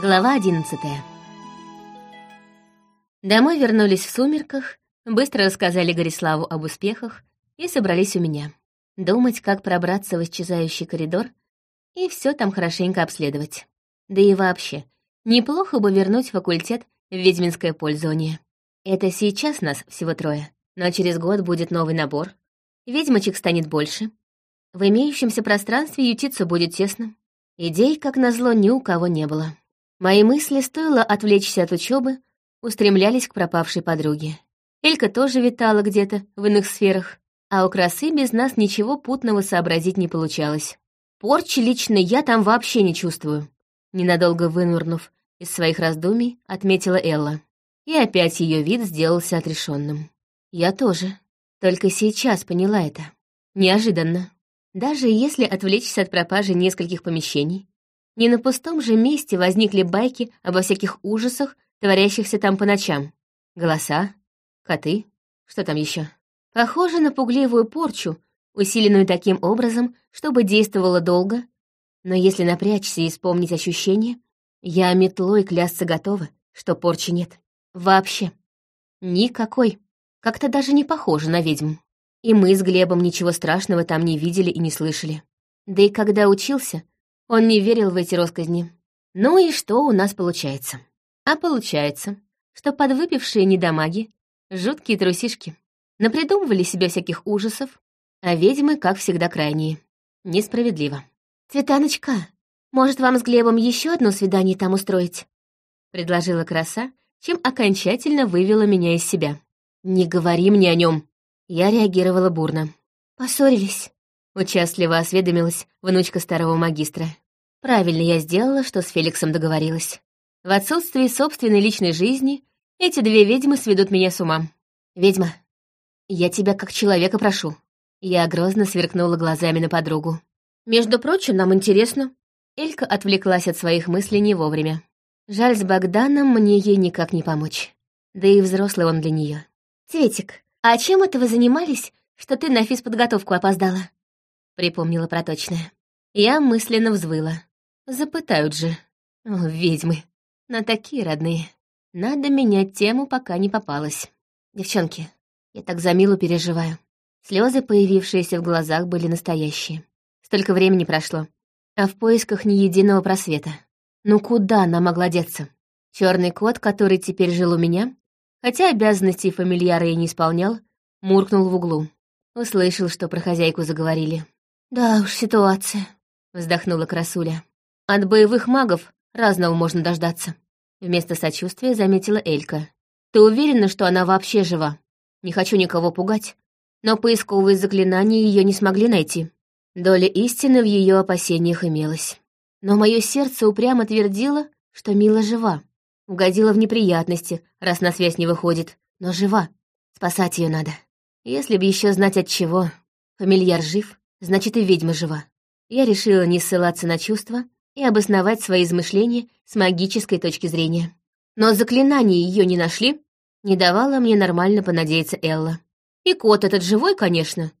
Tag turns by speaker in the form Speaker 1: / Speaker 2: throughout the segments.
Speaker 1: Глава одиннадцатая. Домой вернулись в сумерках, быстро рассказали Гориславу об успехах и собрались у меня. Думать, как пробраться в исчезающий коридор и все там хорошенько обследовать. Да и вообще, неплохо бы вернуть факультет в ведьминское пользование. Это сейчас нас всего трое, но через год будет новый набор. Ведьмочек станет больше. В имеющемся пространстве ютиться будет тесно. Идей, как назло, ни у кого не было. Мои мысли, стоило отвлечься от учебы, устремлялись к пропавшей подруге. Элька тоже витала где-то в иных сферах, а у красы без нас ничего путного сообразить не получалось. Порчи лично я там вообще не чувствую. Ненадолго вынурнув из своих раздумий, отметила Элла. И опять ее вид сделался отрешенным. Я тоже. Только сейчас поняла это. Неожиданно. Даже если отвлечься от пропажи нескольких помещений, не на пустом же месте возникли байки обо всяких ужасах, творящихся там по ночам. Голоса, коты, что там еще? Похоже на пугливую порчу, усиленную таким образом, чтобы действовала долго. Но если напрячься и вспомнить ощущения, я метлой клясться готова, что порчи нет. Вообще. Никакой. Как-то даже не похоже на ведьму. И мы с Глебом ничего страшного там не видели и не слышали. Да и когда учился, он не верил в эти росказни. Ну и что у нас получается? А получается, что подвыпившие недомаги, жуткие трусишки, напридумывали себе всяких ужасов, а ведьмы, как всегда, крайние. Несправедливо. «Цветаночка, может, вам с Глебом еще одно свидание там устроить?» — предложила краса, чем окончательно вывела меня из себя. «Не говори мне о нем. Я реагировала бурно. «Поссорились», — участливо осведомилась внучка старого магистра. Правильно я сделала, что с Феликсом договорилась. В отсутствии собственной личной жизни эти две ведьмы сведут меня с ума. Ведьма, я тебя как человека прошу. Я грозно сверкнула глазами на подругу. Между прочим, нам интересно. Элька отвлеклась от своих мыслей не вовремя. Жаль, с Богданом мне ей никак не помочь. Да и взрослый он для нее. Цветик, а чем это вы занимались, что ты на физподготовку опоздала? Припомнила проточная. Я мысленно взвыла. Запытают же. О, ведьмы. На такие родные. Надо менять тему, пока не попалась. Девчонки, я так за Милу переживаю. Слезы, появившиеся в глазах, были настоящие. Столько времени прошло, а в поисках ни единого просвета. Ну куда она могла деться? Черный кот, который теперь жил у меня, хотя обязанностей фамильяра я не исполнял, муркнул в углу. Услышал, что про хозяйку заговорили. «Да уж, ситуация», — вздохнула красуля. От боевых магов разного можно дождаться. Вместо сочувствия заметила Элька. Ты уверена, что она вообще жива? Не хочу никого пугать, но поисковые заклинания ее не смогли найти. Доля истины в ее опасениях имелась. Но мое сердце упрямо твердило, что Мила жива. Угодила в неприятности, раз на связь не выходит, но жива. Спасать ее надо. Если бы еще знать от чего. Фамильяр жив, значит и ведьма жива. Я решила не ссылаться на чувства и обосновать свои измышления с магической точки зрения. Но заклинание ее не нашли, не давала мне нормально понадеяться Элла. И кот этот живой, конечно,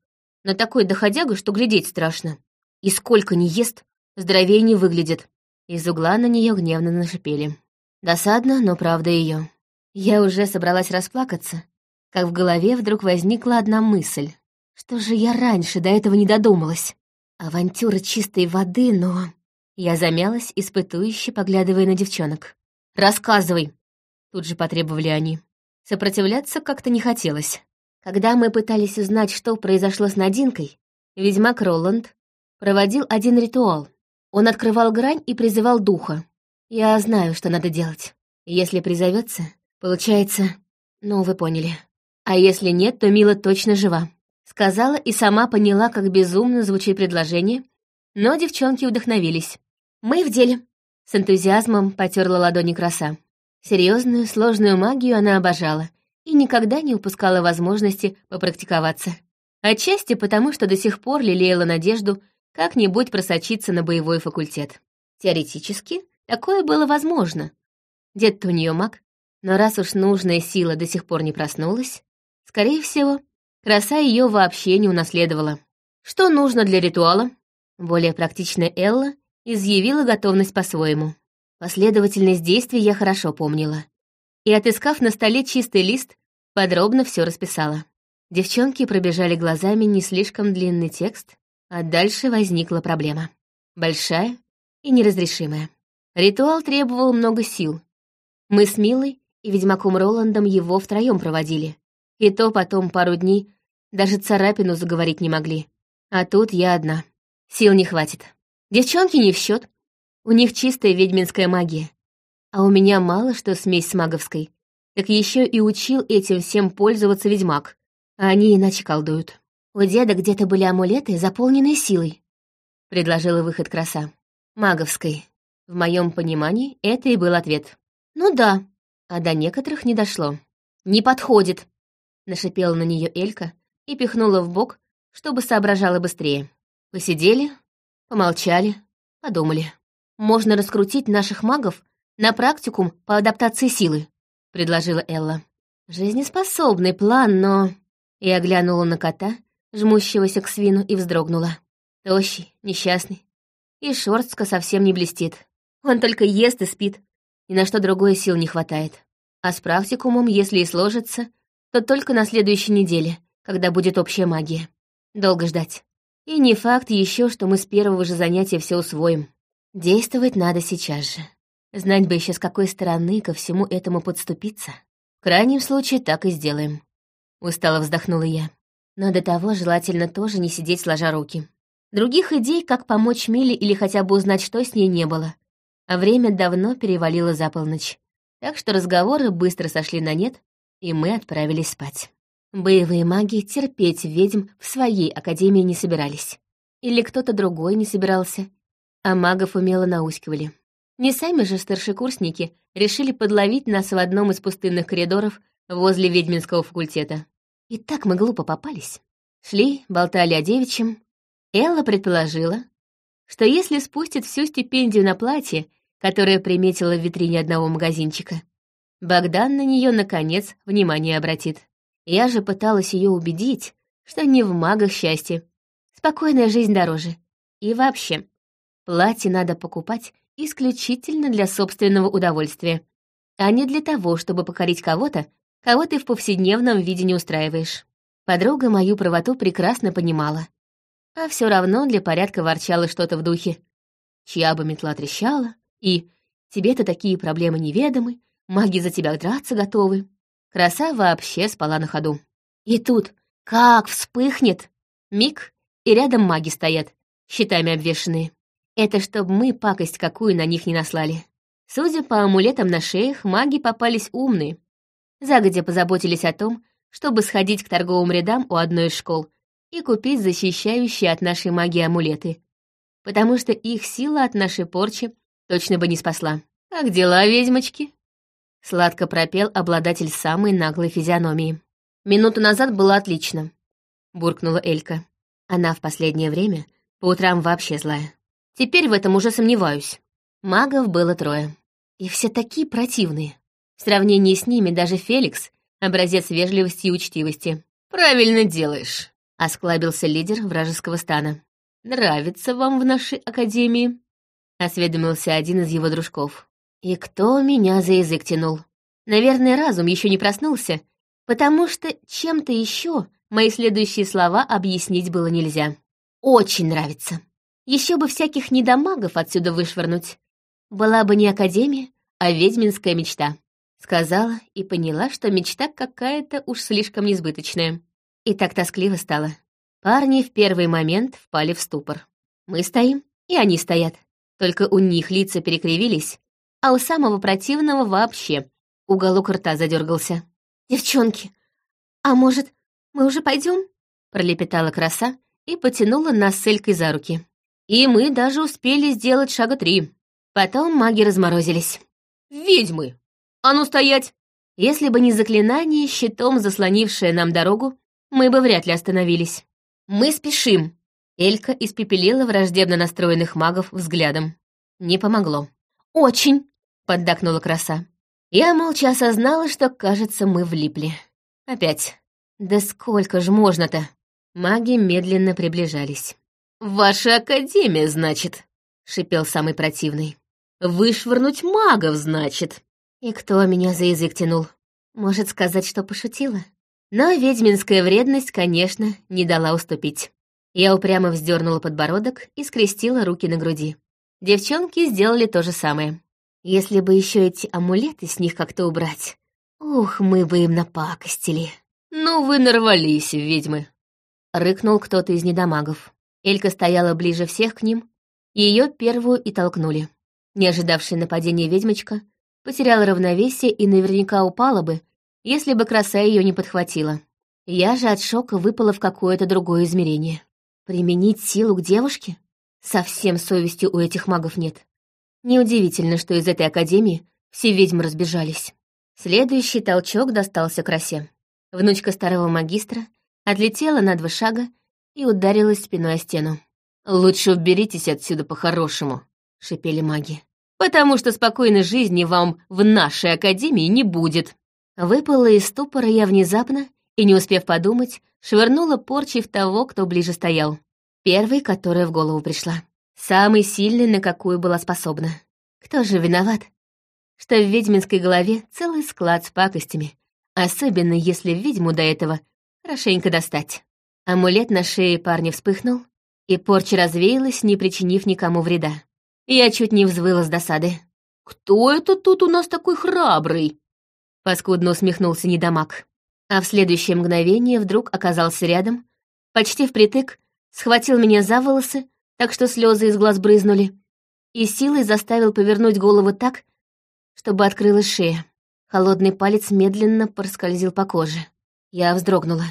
Speaker 1: но такой доходяга, что глядеть страшно. И сколько не ест, здоровее не выглядит. Из угла на нее гневно нашипели. Досадно, но правда ее. Я уже собралась расплакаться, как в голове вдруг возникла одна мысль. Что же я раньше до этого не додумалась? Авантюра чистой воды, но... Я замялась, испытующе поглядывая на девчонок. «Рассказывай!» Тут же потребовали они. Сопротивляться как-то не хотелось. Когда мы пытались узнать, что произошло с Надинкой, ведьмак Роланд проводил один ритуал. Он открывал грань и призывал духа. Я знаю, что надо делать. Если призовется, получается... Ну, вы поняли. А если нет, то Мила точно жива. Сказала и сама поняла, как безумно звучит предложение, но девчонки вдохновились. «Мы в деле», — с энтузиазмом потерла ладони краса. Серьезную, сложную магию она обожала и никогда не упускала возможности попрактиковаться. Отчасти потому, что до сих пор лелеяла надежду как-нибудь просочиться на боевой факультет. Теоретически, такое было возможно. Дед-то у нее маг, но раз уж нужная сила до сих пор не проснулась, скорее всего, краса ее вообще не унаследовала. Что нужно для ритуала? Более практичная Элла изъявила готовность по-своему. Последовательность действий я хорошо помнила. И, отыскав на столе чистый лист, подробно все расписала. Девчонки пробежали глазами не слишком длинный текст, а дальше возникла проблема. Большая и неразрешимая. Ритуал требовал много сил. Мы с Милой и ведьмаком Роландом его втроем проводили. И то потом пару дней даже царапину заговорить не могли. А тут я одна. Сил не хватит. Девчонки не в счет. У них чистая ведьминская магия. А у меня мало что смесь с маговской. Так еще и учил этим всем пользоваться ведьмак. А они иначе колдуют. У деда где-то были амулеты, заполненные силой. Предложила выход краса. Маговской. В моем понимании это и был ответ. Ну да, а до некоторых не дошло. Не подходит. Нашипела на нее Элька и пихнула в бок, чтобы соображала быстрее. Посидели, помолчали, подумали. Можно раскрутить наших магов на практикум по адаптации силы, предложила Элла. Жизнеспособный план, но... Я глянула на кота, жмущегося к свину, и вздрогнула. Тощий, несчастный. И шорстка совсем не блестит. Он только ест и спит. Ни на что другое сил не хватает. А с практикумом, если и сложится, то только на следующей неделе, когда будет общая магия. Долго ждать. И не факт еще, что мы с первого же занятия все усвоим. Действовать надо сейчас же. Знать бы еще с какой стороны ко всему этому подступиться. В крайнем случае так и сделаем. Устало вздохнула я. Но до того желательно тоже не сидеть сложа руки. Других идей, как помочь Миле или хотя бы узнать, что с ней, не было. А время давно перевалило за полночь. Так что разговоры быстро сошли на нет, и мы отправились спать. Боевые маги терпеть ведьм в своей академии не собирались. Или кто-то другой не собирался, а магов умело наускивали. Не сами же старшекурсники решили подловить нас в одном из пустынных коридоров возле ведьминского факультета. И так мы глупо попались. Шли, болтали о девичьем, Элла предположила, что если спустит всю стипендию на платье, которое приметила в витрине одного магазинчика, Богдан на нее наконец внимание обратит. Я же пыталась ее убедить, что не в магах счастье. Спокойная жизнь дороже. И вообще, платье надо покупать исключительно для собственного удовольствия, а не для того, чтобы покорить кого-то, кого ты в повседневном виде не устраиваешь. Подруга мою правоту прекрасно понимала а все равно для порядка ворчала что-то в духе. Чья бы метла трещала, и «тебе-то такие проблемы неведомы, маги за тебя драться готовы». Краса вообще спала на ходу. И тут, как вспыхнет! Миг, и рядом маги стоят, щитами обвешанные. Это чтобы мы пакость какую на них не наслали. Судя по амулетам на шеях, маги попались умные. Загодя позаботились о том, чтобы сходить к торговым рядам у одной из школ и купить защищающие от нашей магии амулеты, потому что их сила от нашей порчи точно бы не спасла. «Как дела, ведьмочки?» Сладко пропел обладатель самой наглой физиономии. «Минуту назад было отлично», — буркнула Элька. Она в последнее время по утрам вообще злая. Теперь в этом уже сомневаюсь. Магов было трое. И все такие противные. В сравнении с ними даже Феликс — образец вежливости и учтивости. «Правильно делаешь», — осклабился лидер вражеского стана. «Нравится вам в нашей академии?» — осведомился один из его дружков. «И кто меня за язык тянул? Наверное, разум еще не проснулся, потому что чем-то еще мои следующие слова объяснить было нельзя. Очень нравится. Еще бы всяких недомагов отсюда вышвырнуть. Была бы не академия, а ведьминская мечта». Сказала и поняла, что мечта какая-то уж слишком несбыточная. И так тоскливо стало. Парни в первый момент впали в ступор. Мы стоим, и они стоят. Только у них лица перекривились, а у самого противного вообще уголок рта задергался. «Девчонки, а может, мы уже пойдем? пролепетала краса и потянула нас с Элькой за руки. И мы даже успели сделать шага три. Потом маги разморозились. «Ведьмы! А ну стоять!» Если бы не заклинание, щитом заслонившее нам дорогу, мы бы вряд ли остановились. Мы спешим. Элька испепелила враждебно настроенных магов взглядом. Не помогло. «Очень!» — поддакнула краса. Я молча осознала, что, кажется, мы влипли. Опять. Да сколько ж можно-то? Маги медленно приближались. «Ваша академия, значит?» — шипел самый противный.
Speaker 2: Вышвырнуть магов, значит.
Speaker 1: И кто меня за язык тянул? Может сказать, что пошутила? Но ведьминская вредность, конечно, не дала уступить. Я упрямо вздернула подбородок и скрестила руки на груди. Девчонки сделали то же самое. Если бы еще эти амулеты с них как-то убрать. Ух, мы бы им напакостили.
Speaker 2: Ну, вы нарвались, ведьмы.
Speaker 1: Рыкнул кто-то из недомагов. Элька стояла ближе всех к ним. Ее первую и толкнули. Не ожидавшая нападения ведьмочка потеряла равновесие и наверняка упала бы, если бы краса ее не подхватила. Я же от шока выпала в какое-то другое измерение. Применить силу к девушке? Совсем совести у этих магов нет. Неудивительно, что из этой академии все ведьмы разбежались. Следующий толчок достался красе. Внучка старого магистра отлетела на два шага и ударилась спиной о стену.
Speaker 2: «Лучше уберитесь отсюда по-хорошему», —
Speaker 1: шипели маги.
Speaker 2: «Потому что спокойной жизни вам в нашей академии не будет».
Speaker 1: Выпала из ступора я внезапно и, не успев подумать, швырнула порчи в того, кто ближе стоял. Первый, которая в голову пришла. Самый сильный, на какую была способна. Кто же виноват? Что в ведьминской голове целый склад с пакостями, особенно если ведьму до этого хорошенько достать. Амулет на шее парня вспыхнул, и порча развеялась, не причинив никому вреда. Я чуть не взвыла с досады.
Speaker 2: «Кто это тут у нас такой храбрый?»
Speaker 1: Паскудно усмехнулся недомаг. А в следующее мгновение вдруг оказался рядом, почти впритык, схватил меня за волосы, так что слезы из глаз брызнули, и силой заставил повернуть голову так, чтобы открылась шея. Холодный палец медленно проскользил по коже. Я вздрогнула.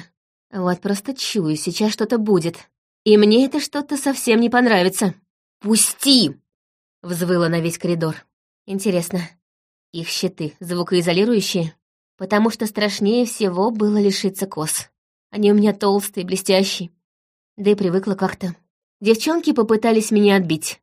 Speaker 1: Вот просто чую, сейчас что-то будет. И мне это что-то совсем не понравится.
Speaker 2: «Пусти!»
Speaker 1: — взвыла на весь коридор. Интересно, их щиты звукоизолирующие? Потому что страшнее всего было лишиться кос. Они у меня толстые, блестящие. Да и привыкла как-то. Девчонки попытались меня отбить.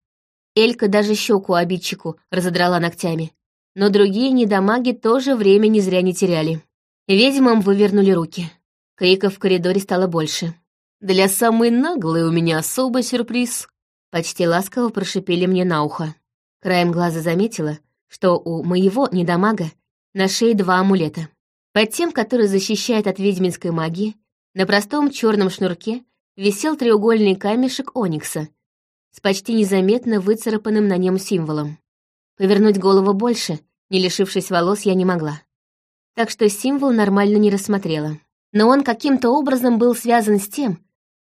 Speaker 1: Элька даже щеку обидчику разодрала ногтями. Но другие недомаги тоже время не зря не теряли. Ведьмам вывернули руки. Криков в коридоре стало больше.
Speaker 2: «Для самой наглой у меня особый сюрприз», —
Speaker 1: почти ласково прошипели мне на ухо. Краем глаза заметила, что у моего недомага на шее два амулета. Под тем, который защищает от ведьминской магии, на простом черном шнурке висел треугольный камешек оникса с почти незаметно выцарапанным на нем символом. Повернуть голову больше, не лишившись волос, я не могла. Так что символ нормально не рассмотрела. Но он каким-то образом был связан с тем,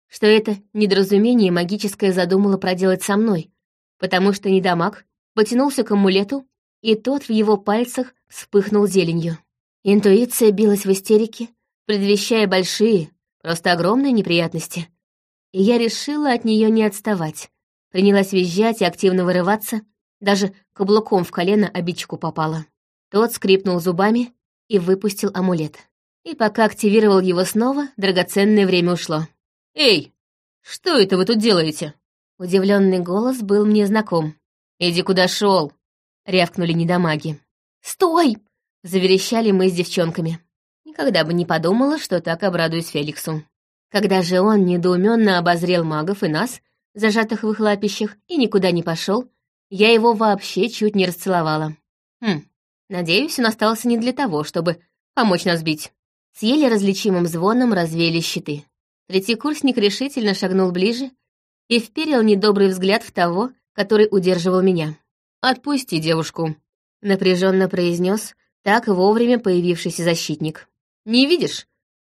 Speaker 1: что это недоразумение магическое задумало проделать со мной, потому что недомаг потянулся к амулету, и тот в его пальцах вспыхнул зеленью. Интуиция билась в истерике, предвещая большие, просто огромные неприятности. И я решила от нее не отставать. Принялась визжать и активно вырываться, даже каблуком в колено обидчику попала. Тот скрипнул зубами и выпустил амулет. И пока активировал его снова, драгоценное время ушло.
Speaker 2: «Эй, что это вы тут делаете?»
Speaker 1: Удивленный голос был мне знаком.
Speaker 2: «Иди куда шел,
Speaker 1: рявкнули недомаги. «Стой!» — заверещали мы с девчонками. Никогда бы не подумала, что так обрадуюсь Феликсу. Когда же он недоуменно обозрел магов и нас, зажатых в их лапищах, и никуда не пошел, я его вообще чуть не расцеловала. Хм, надеюсь, он остался не для того, чтобы помочь нас бить. С еле различимым звоном развеяли щиты. Третий курсник решительно шагнул ближе и вперил недобрый взгляд в того, который удерживал меня.
Speaker 2: «Отпусти девушку», —
Speaker 1: напряженно произнес так вовремя появившийся защитник.
Speaker 2: «Не видишь?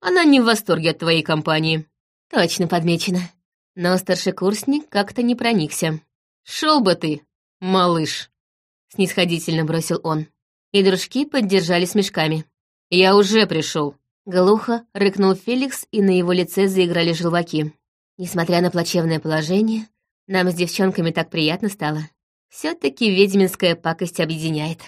Speaker 2: Она не в восторге от твоей компании».
Speaker 1: Точно подмечено. Но старшекурсник как-то не проникся.
Speaker 2: Шел бы ты, малыш», — снисходительно бросил он. И дружки поддержали смешками. «Я уже пришел.
Speaker 1: Глухо рыкнул Феликс, и на его лице заиграли желваки. Несмотря на плачевное положение, нам с девчонками так приятно стало. все таки ведьминская пакость объединяет.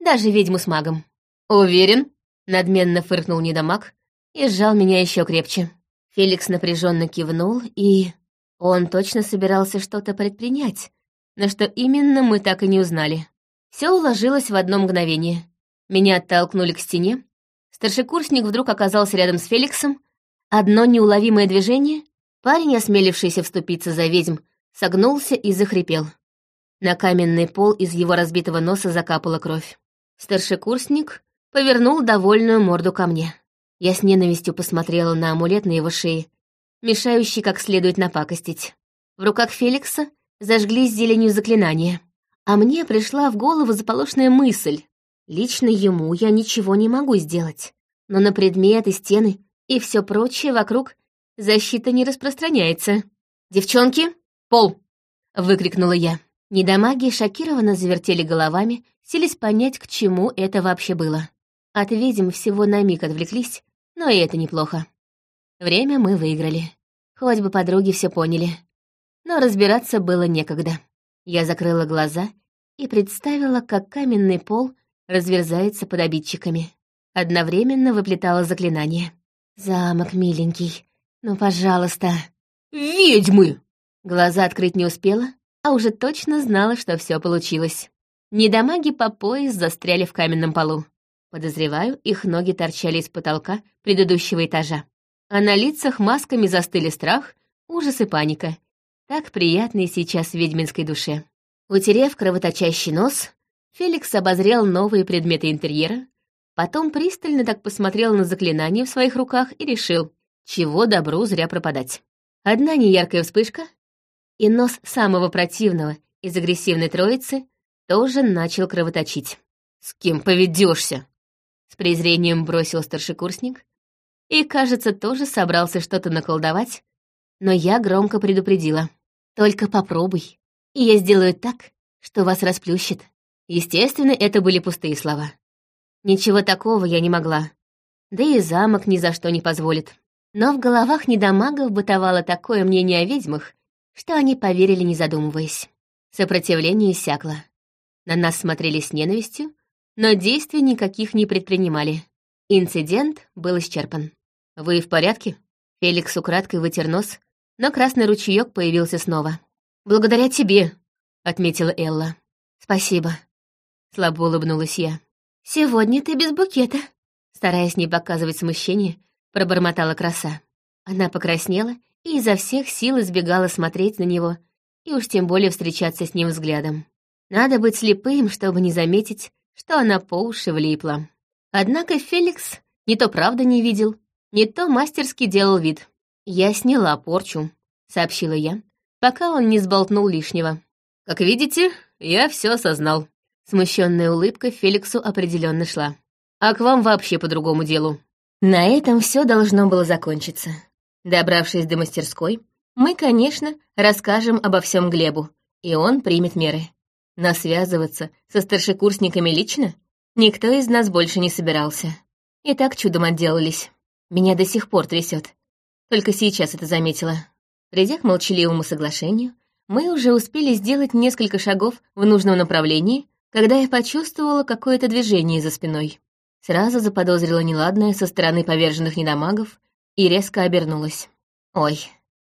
Speaker 1: Даже ведьму с магом.
Speaker 2: «Уверен?»
Speaker 1: — надменно фыркнул недомаг и сжал меня еще крепче. Феликс напряженно кивнул, и... Он точно собирался что-то предпринять, но что именно мы так и не узнали. Все уложилось в одно мгновение. Меня оттолкнули к стене, Старшекурсник вдруг оказался рядом с Феликсом. Одно неуловимое движение, парень, осмелившийся вступиться за ведьм, согнулся и захрипел. На каменный пол из его разбитого носа закапала кровь. Старшекурсник повернул довольную морду ко мне. Я с ненавистью посмотрела на амулет на его шее, мешающий как следует напакостить. В руках Феликса зажглись зеленью заклинания. А мне пришла в голову заполошная мысль. Лично ему я ничего не могу сделать, но на предметы, стены и все прочее вокруг защита не распространяется. «Девчонки, пол!» — выкрикнула я. Недомаги шокированно завертели головами, селись понять, к чему это вообще было. От ведьм всего на миг отвлеклись, но и это неплохо. Время мы выиграли. Хоть бы подруги все поняли. Но разбираться было некогда. Я закрыла глаза и представила, как каменный пол разверзается под обидчиками. Одновременно выплетала заклинание. «Замок, миленький, ну, пожалуйста».
Speaker 2: «Ведьмы!»
Speaker 1: Глаза открыть не успела, а уже точно знала, что все получилось. Недомаги по пояс застряли в каменном полу. Подозреваю, их ноги торчали из потолка предыдущего этажа. А на лицах масками застыли страх, ужас и паника. Так приятные сейчас в ведьминской душе. Утерев кровоточащий нос, Феликс обозрел новые предметы интерьера, потом пристально так посмотрел на заклинание в своих руках и решил, чего добру зря пропадать. Одна неяркая вспышка, и нос самого противного из агрессивной троицы тоже начал кровоточить.
Speaker 2: «С кем поведешься?
Speaker 1: С презрением бросил старшекурсник и, кажется, тоже собрался что-то наколдовать, но я громко предупредила. «Только попробуй, и я сделаю так, что вас расплющит». Естественно, это были пустые слова. Ничего такого я не могла. Да и замок ни за что не позволит. Но в головах недомагов бытовало такое мнение о ведьмах, что они поверили, не задумываясь. Сопротивление иссякло. На нас смотрели с ненавистью, но действий никаких не предпринимали. Инцидент был исчерпан. «Вы в порядке?» Феликс украдкой вытер нос, но красный ручеёк появился снова. «Благодаря тебе», — отметила Элла. «Спасибо», — слабо улыбнулась я. «Сегодня ты без букета», — стараясь не показывать смущение, пробормотала краса. Она покраснела и изо всех сил избегала смотреть на него и уж тем более встречаться с ним взглядом. Надо быть слепым, чтобы не заметить, что она по уши влипла. Однако Феликс не то правда не видел, не то мастерски делал вид. «Я сняла порчу», — сообщила я, пока он не сболтнул лишнего.
Speaker 2: «Как видите, я все осознал».
Speaker 1: Смущенная улыбка Феликсу определенно шла.
Speaker 2: «А к вам вообще по другому делу».
Speaker 1: На этом все должно было закончиться. Добравшись до мастерской, мы, конечно, расскажем обо всем Глебу, и он примет меры. Но связываться со старшекурсниками лично никто из нас больше не собирался. И так чудом отделались. Меня до сих пор трясет. Только сейчас это заметила. Придя к молчаливому соглашению, мы уже успели сделать несколько шагов в нужном направлении, когда я почувствовала какое-то движение за спиной. Сразу заподозрила неладное со стороны поверженных недомагов и резко обернулась. Ой,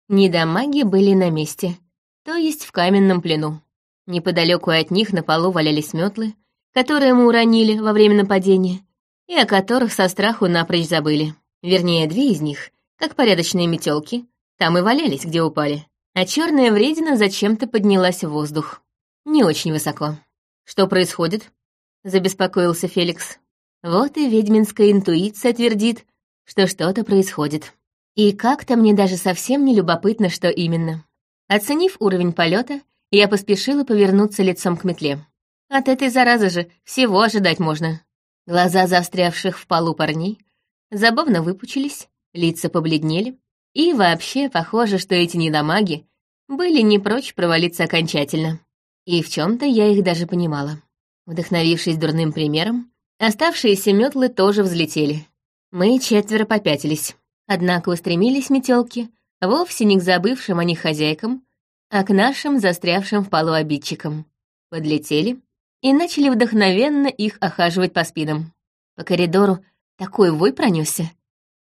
Speaker 1: недомаги были на месте, то есть в каменном плену. Неподалеку от них на полу валялись метлы, которые мы уронили во время нападения, и о которых со страху напрочь забыли. Вернее, две из них, как порядочные метелки, там и валялись, где упали. А черная вредина зачем-то поднялась в воздух. Не очень высоко. «Что происходит?» — забеспокоился Феликс. Вот и ведьминская интуиция твердит, что что-то происходит. И как-то мне даже совсем не любопытно, что именно. Оценив уровень полета, я поспешила повернуться лицом к метле. От этой заразы же всего ожидать можно. Глаза застрявших в полу парней забавно выпучились, лица побледнели, и вообще похоже, что эти недомаги были не прочь провалиться окончательно. И в чем то я их даже понимала. Вдохновившись дурным примером, оставшиеся метлы тоже взлетели. Мы четверо попятились. Однако устремились метелки вовсе не к забывшим о них хозяйкам, а к нашим застрявшим в полу обидчикам. Подлетели и начали вдохновенно их охаживать по спинам. По коридору такой вой пронесся.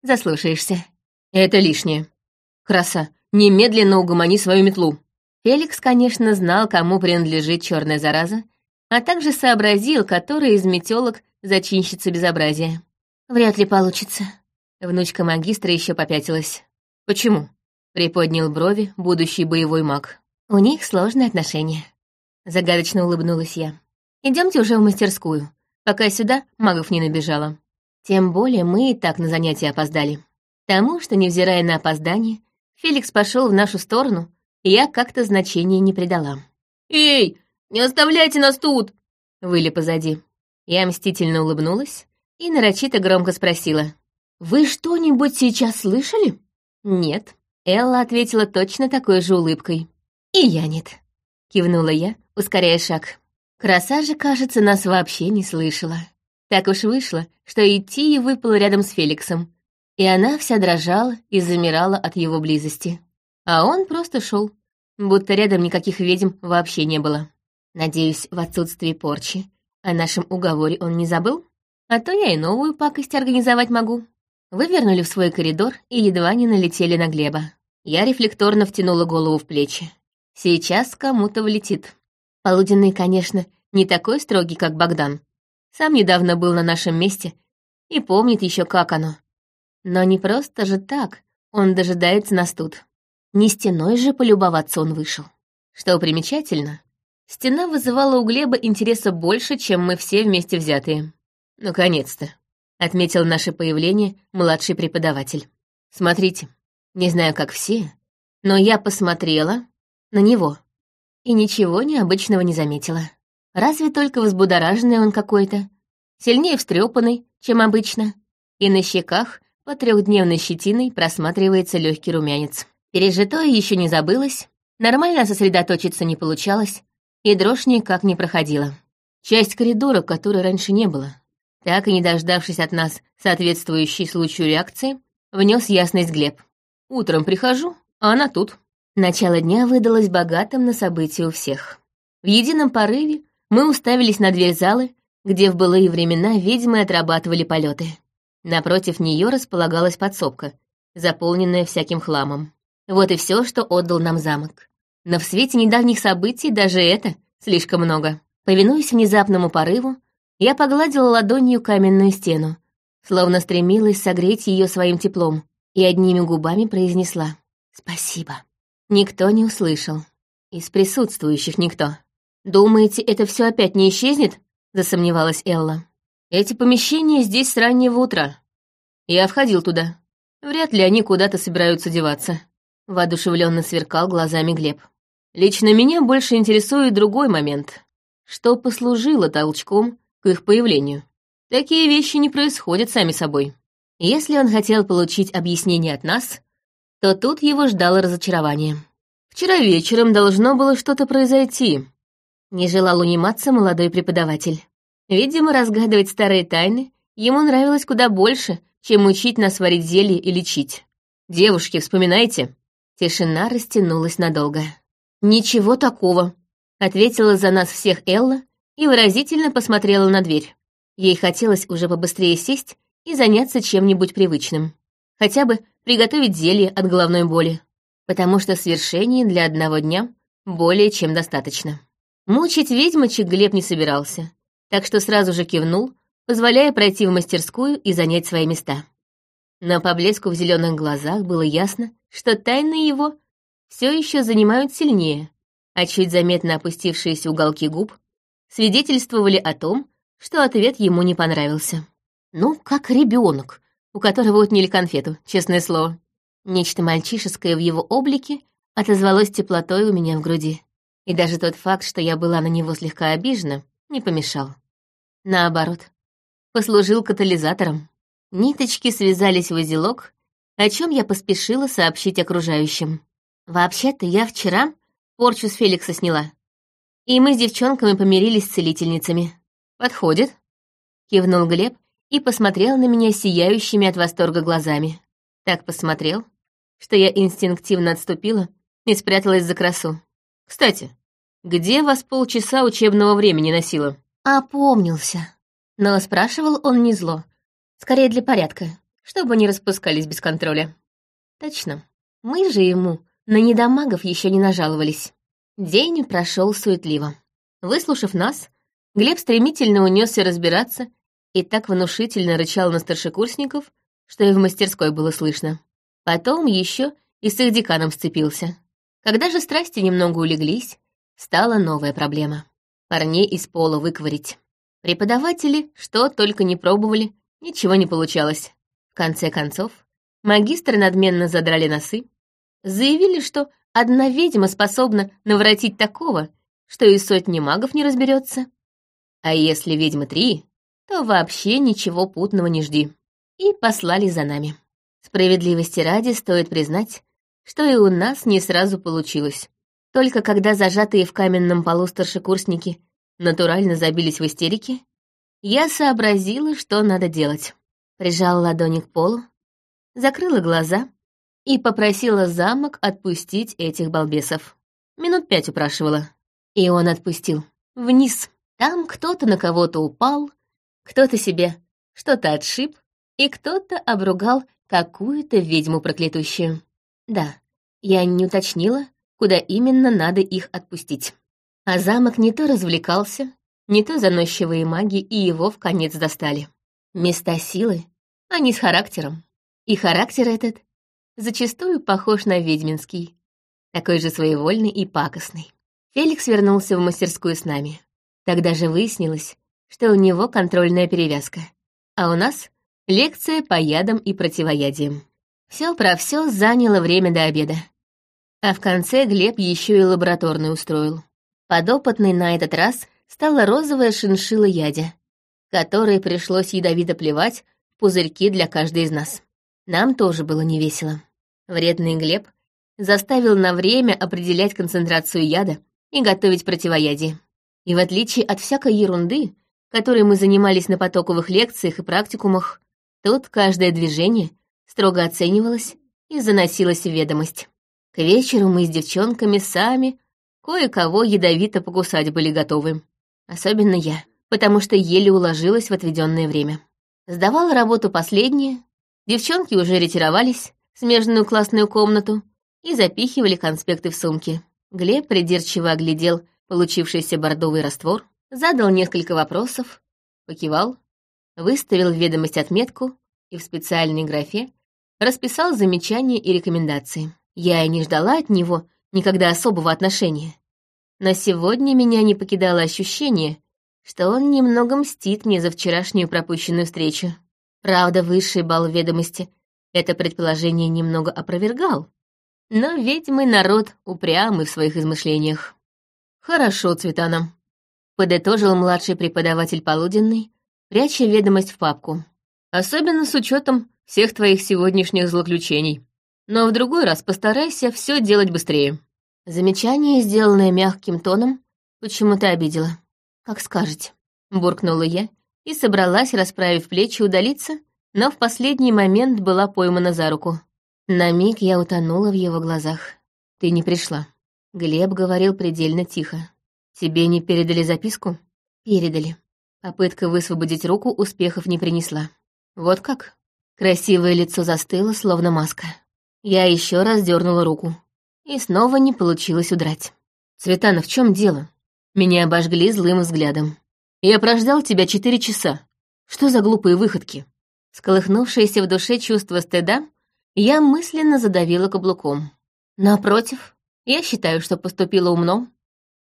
Speaker 1: Заслушаешься.
Speaker 2: Это лишнее. Краса, немедленно угомони свою метлу.
Speaker 1: Феликс, конечно, знал, кому принадлежит черная зараза, а также сообразил, который из метелок зачинщица безобразия. Вряд ли получится. Внучка магистра еще попятилась.
Speaker 2: Почему?
Speaker 1: Приподнял брови будущий боевой маг. У них сложные отношения. Загадочно улыбнулась я. Идемте уже в мастерскую, пока сюда магов не набежало. Тем более мы и так на занятия опоздали. Тому, что, невзирая на опоздание, Феликс пошел в нашу сторону, я как-то значения не придала.
Speaker 2: «Эй, не оставляйте нас тут!»
Speaker 1: — выли позади. Я мстительно улыбнулась и нарочито громко спросила. «Вы что-нибудь сейчас слышали?» «Нет», — Элла ответила точно такой же улыбкой. «И я нет», — кивнула я, ускоряя шаг. Краса же, кажется, нас вообще не слышала. Так уж вышло, что идти ей выпало рядом с Феликсом, и она вся дрожала и замирала от его близости. А он просто шел, будто рядом никаких ведьм вообще не было. Надеюсь, в отсутствии порчи о нашем уговоре он не забыл? А то я и новую пакость организовать могу. Вы вернули в свой коридор и едва не налетели на Глеба. Я рефлекторно втянула голову в плечи. Сейчас кому-то влетит. Полуденный, конечно, не такой строгий, как Богдан. Сам недавно был на нашем месте и помнит еще, как оно. Но не просто же так, он дожидается нас тут. Не стеной же полюбоваться он вышел. Что примечательно, стена вызывала у Глеба интереса больше, чем мы все вместе взятые. «Наконец-то», — отметил наше появление младший преподаватель. «Смотрите, не знаю, как все, но я посмотрела на него и ничего необычного не заметила. Разве только взбудораженный он какой-то, сильнее встрепанный, чем обычно, и на щеках под трехдневной щетиной просматривается легкий румянец. Пережитое еще не забылось, нормально сосредоточиться не получалось, и дрожь никак не проходила. Часть коридора, которой раньше не было, так и не дождавшись от нас соответствующей случаю реакции, внес ясность Глеб. Утром прихожу, а она тут. Начало дня выдалось богатым на события у всех. В едином порыве мы уставились на дверь залы, где в былые времена ведьмы отрабатывали полеты. Напротив нее располагалась подсобка, заполненная всяким хламом. Вот и все, что отдал нам замок. Но в свете недавних событий даже это слишком много. Повинуясь внезапному порыву, я погладила ладонью каменную стену, словно стремилась согреть ее своим теплом, и одними губами произнесла «Спасибо». Никто не услышал. Из присутствующих никто. «Думаете, это все опять не исчезнет?» — засомневалась Элла. «Эти помещения здесь с раннего утра. Я входил туда. Вряд ли они куда-то собираются деваться». Воодушевленно сверкал глазами Глеб. «Лично меня больше интересует другой момент. Что послужило толчком к их появлению? Такие вещи не происходят сами собой. Если он хотел получить объяснение от нас, то тут его ждало разочарование. Вчера вечером должно было что-то произойти. Не желал униматься молодой преподаватель. Видимо, разгадывать старые тайны ему нравилось куда больше, чем учить нас варить зелье и лечить. «Девушки, вспоминайте?» Тишина растянулась надолго. «Ничего такого», — ответила за нас всех Элла и выразительно посмотрела на дверь. Ей хотелось уже побыстрее сесть и заняться чем-нибудь привычным. Хотя бы приготовить зелье от головной боли, потому что свершений для одного дня более чем достаточно. Мучить ведьмочек Глеб не собирался, так что сразу же кивнул, позволяя пройти в мастерскую и занять свои места. Но по блеску в зеленых глазах было ясно, что тайны его все еще занимают сильнее, а чуть заметно опустившиеся уголки губ свидетельствовали о том, что ответ ему не понравился. Ну, как ребенок, у которого отняли конфету, честное слово. Нечто мальчишеское в его облике отозвалось теплотой у меня в груди. И даже тот факт, что я была на него слегка обижена, не помешал. Наоборот, послужил катализатором. Ниточки связались в узелок, о чем я поспешила сообщить окружающим. Вообще-то я вчера порчу с Феликса сняла. И мы с девчонками помирились с целительницами. Подходит. Кивнул Глеб и посмотрел на меня сияющими от восторга глазами. Так посмотрел, что я инстинктивно отступила и спряталась за красу. «Кстати, где вас полчаса учебного времени носило?» Опомнился. Но спрашивал он не зло. Скорее для порядка чтобы не распускались без контроля. Точно, мы же ему на недомагов еще не нажаловались. День прошел суетливо. Выслушав нас, Глеб стремительно унесся разбираться и так внушительно рычал на старшекурсников, что и в мастерской было слышно. Потом еще и с их деканом сцепился. Когда же страсти немного улеглись, стала новая проблема. Парней из пола выковырить. Преподаватели, что только не пробовали, ничего не получалось. В конце концов, магистры надменно задрали носы, заявили, что одна ведьма способна наворотить такого, что и сотни магов не разберется. А если ведьмы три, то вообще ничего путного не жди. И послали за нами. Справедливости ради стоит признать, что и у нас не сразу получилось. Только когда зажатые в каменном полу старшекурсники натурально забились в истерике, я сообразила, что надо делать. Прижала ладони к полу, закрыла глаза и попросила замок отпустить этих балбесов. Минут пять упрашивала. И он отпустил. Вниз. Там кто-то на кого-то упал, кто-то себе что-то отшиб, и кто-то обругал какую-то ведьму проклятущую. Да, я не уточнила, куда именно надо их отпустить. А замок не то развлекался, не то заносчивые маги и его в конец достали. Места силы, а не с характером. И характер этот зачастую похож на ведьминский, такой же своевольный и пакостный. Феликс вернулся в мастерскую с нами. Тогда же выяснилось, что у него контрольная перевязка, а у нас лекция по ядам и противоядиям. Все про все заняло время до обеда. А в конце Глеб еще и лабораторный устроил. Подопытный на этот раз стала розовая шиншила ядя, которой пришлось ядовито плевать в пузырьки для каждой из нас. Нам тоже было невесело. Вредный Глеб заставил на время определять концентрацию яда и готовить противоядие. И в отличие от всякой ерунды, которой мы занимались на потоковых лекциях и практикумах, тут каждое движение строго оценивалось и заносилось в ведомость. К вечеру мы с девчонками сами кое-кого ядовито покусать были готовы. Особенно я, потому что еле уложилась в отведенное время. Сдавала работу последняя, девчонки уже ретировались в смежную классную комнату и запихивали конспекты в сумки. Глеб придирчиво оглядел получившийся бордовый раствор, задал несколько вопросов, покивал, выставил в ведомость отметку и в специальной графе расписал замечания и рекомендации. Я и не ждала от него никогда особого отношения. Но сегодня меня не покидало ощущение, что он немного мстит мне за вчерашнюю пропущенную встречу. Правда, высший балл ведомости это предположение немного опровергал, но ведьмы народ упрямый в своих измышлениях. «Хорошо, Цветана», — подытожил младший преподаватель полуденный, пряча ведомость в папку. «Особенно с учетом всех твоих сегодняшних злоключений. Но в другой раз постарайся все делать быстрее». Замечание, сделанное мягким тоном, почему-то обидело. «Как скажете», — буркнула я и собралась, расправив плечи, удалиться, но в последний момент была поймана за руку. На миг я утонула в его глазах. «Ты не пришла». Глеб говорил предельно тихо. «Тебе не передали записку?» «Передали». Попытка высвободить руку успехов не принесла. «Вот как?» Красивое лицо застыло, словно маска. Я еще раз дернула руку. И снова не получилось удрать. «Цветана, в чем дело?» Меня обожгли злым взглядом. «Я прождал тебя четыре часа. Что за глупые выходки?» Сколыхнувшееся в душе чувство стыда я мысленно задавила каблуком. Напротив, я считаю, что поступила умно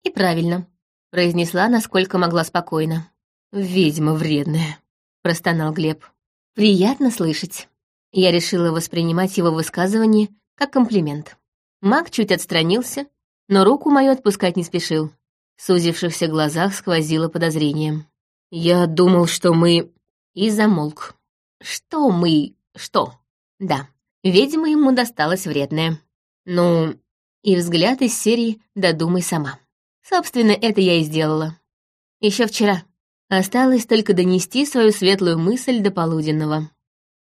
Speaker 1: и правильно, произнесла, насколько могла спокойно. «Ведьма вредная», — простонал Глеб. «Приятно слышать». Я решила воспринимать его высказывание как комплимент. Маг чуть отстранился, но руку мою отпускать не спешил. В сузившихся глазах сквозило подозрением. «Я думал, что мы...» И замолк. «Что мы... что?» «Да, Ведьма ему досталась вредная. Ну, и взгляд из серии «Додумай сама». Собственно, это я и сделала. Еще вчера. Осталось только донести свою светлую мысль до полуденного.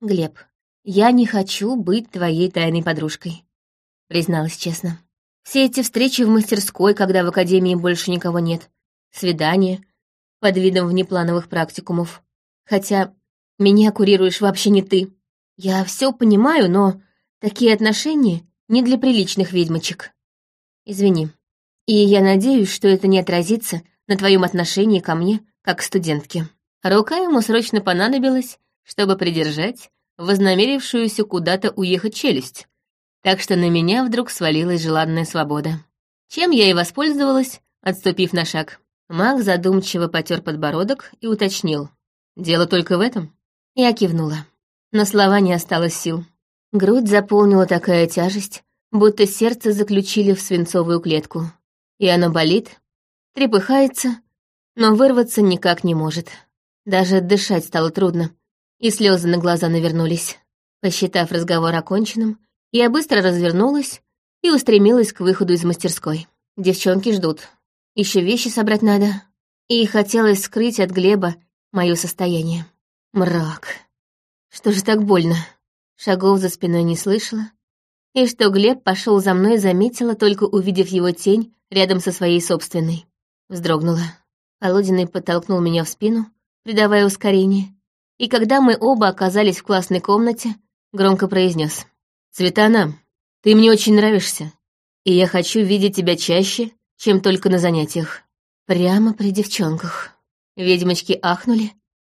Speaker 1: «Глеб, я не хочу быть твоей тайной подружкой», — призналась честно. «Все эти встречи в мастерской, когда в академии больше никого нет, свидания под видом внеплановых практикумов. Хотя меня курируешь вообще не ты. Я все понимаю, но такие отношения не для приличных ведьмочек. Извини. И я надеюсь, что это не отразится на твоем отношении ко мне, как к студентке. Рука ему срочно понадобилась, чтобы придержать вознамерившуюся куда-то уехать челюсть, так что на меня вдруг свалилась желанная свобода. Чем я и воспользовалась,
Speaker 2: отступив на шаг. Маг задумчиво потер подбородок и уточнил. «Дело только в этом?»
Speaker 1: Я кивнула. На слова не осталось сил. Грудь заполнила такая тяжесть, будто сердце заключили в свинцовую клетку. И оно болит, трепыхается, но вырваться никак не может. Даже дышать стало трудно, и слезы на глаза навернулись. Посчитав разговор оконченным, я быстро развернулась и устремилась к выходу из мастерской. Девчонки ждут. Еще вещи собрать надо. И хотелось скрыть от Глеба мое состояние. Мрак. Что же так больно? Шагов за спиной не слышала. И что Глеб пошел за мной, заметила, только увидев его тень рядом со своей собственной. Вздрогнула. Полуденный подтолкнул меня в спину, придавая ускорение. И когда мы оба оказались в классной комнате, громко произнес: «Цветана, ты мне очень нравишься, и я хочу видеть тебя чаще чем только на занятиях. Прямо при девчонках. Ведьмочки ахнули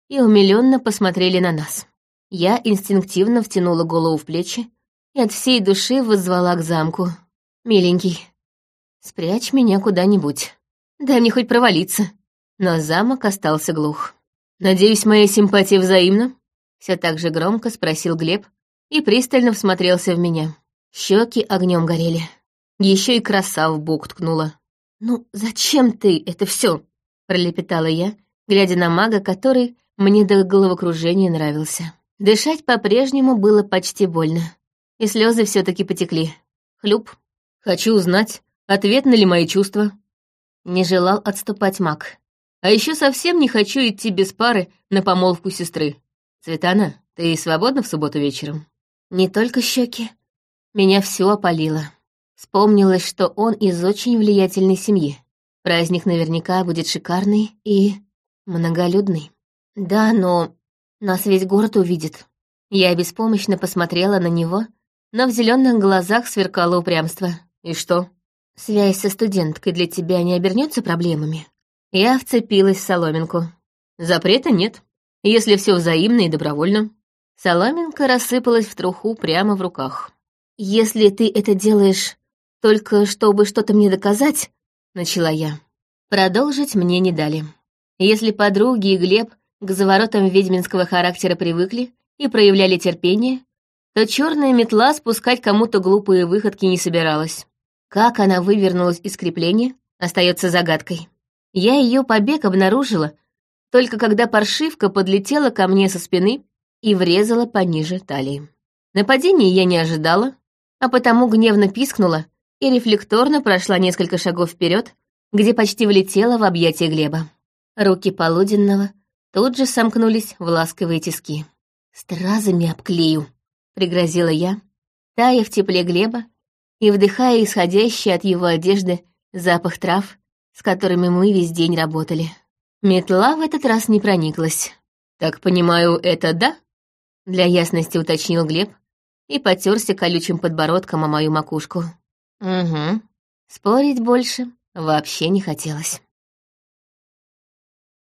Speaker 1: и умилённо посмотрели на нас. Я инстинктивно втянула голову в плечи и от всей души воззвала к замку. «Миленький, спрячь меня куда-нибудь. Дай мне хоть провалиться». Но замок остался глух. «Надеюсь, моя симпатия взаимна?» Все так же громко спросил Глеб и пристально всмотрелся в меня. Щеки огнем горели. Еще и краса в бок ткнула. «Ну, зачем ты это все? пролепетала я, глядя на мага, который мне до головокружения нравился. Дышать по-прежнему было почти больно, и слезы все таки потекли. Хлюп.
Speaker 2: «Хочу узнать, ответны ли мои чувства?»
Speaker 1: Не желал отступать маг.
Speaker 2: «А еще совсем не хочу идти без пары на помолвку сестры. Цветана, ты свободна в субботу вечером?»
Speaker 1: Не только щеки. Меня все опалило. Вспомнилось, что он из очень влиятельной семьи. Праздник наверняка будет шикарный и многолюдный. Да, но нас весь город увидит. Я беспомощно посмотрела на него, но в зеленых глазах сверкало упрямство.
Speaker 2: И что?
Speaker 1: Связь со студенткой для тебя не обернется проблемами? Я вцепилась в соломинку.
Speaker 2: Запрета нет, если все взаимно и добровольно.
Speaker 1: Соломинка рассыпалась в труху прямо в руках. Если ты это делаешь только чтобы что-то мне доказать, начала я. Продолжить мне не дали. Если подруги и Глеб к заворотам ведьминского характера привыкли и проявляли терпение, то черная метла спускать кому-то глупые выходки не собиралась. Как она вывернулась из крепления, остается загадкой. Я ее побег обнаружила, только когда паршивка подлетела ко мне со спины и врезала пониже талии. Нападения я не ожидала, а потому гневно пискнула и рефлекторно прошла несколько шагов вперед, где почти влетела в объятия Глеба. Руки полуденного тут же сомкнулись в ласковые тиски. «Стразами обклею», — пригрозила я, тая в тепле Глеба и вдыхая исходящий от его одежды запах трав, с которыми мы весь день работали. Метла в этот раз не прониклась.
Speaker 2: «Так понимаю, это да?»
Speaker 1: Для ясности уточнил Глеб и потерся колючим подбородком о мою макушку. Угу. Спорить больше вообще не хотелось.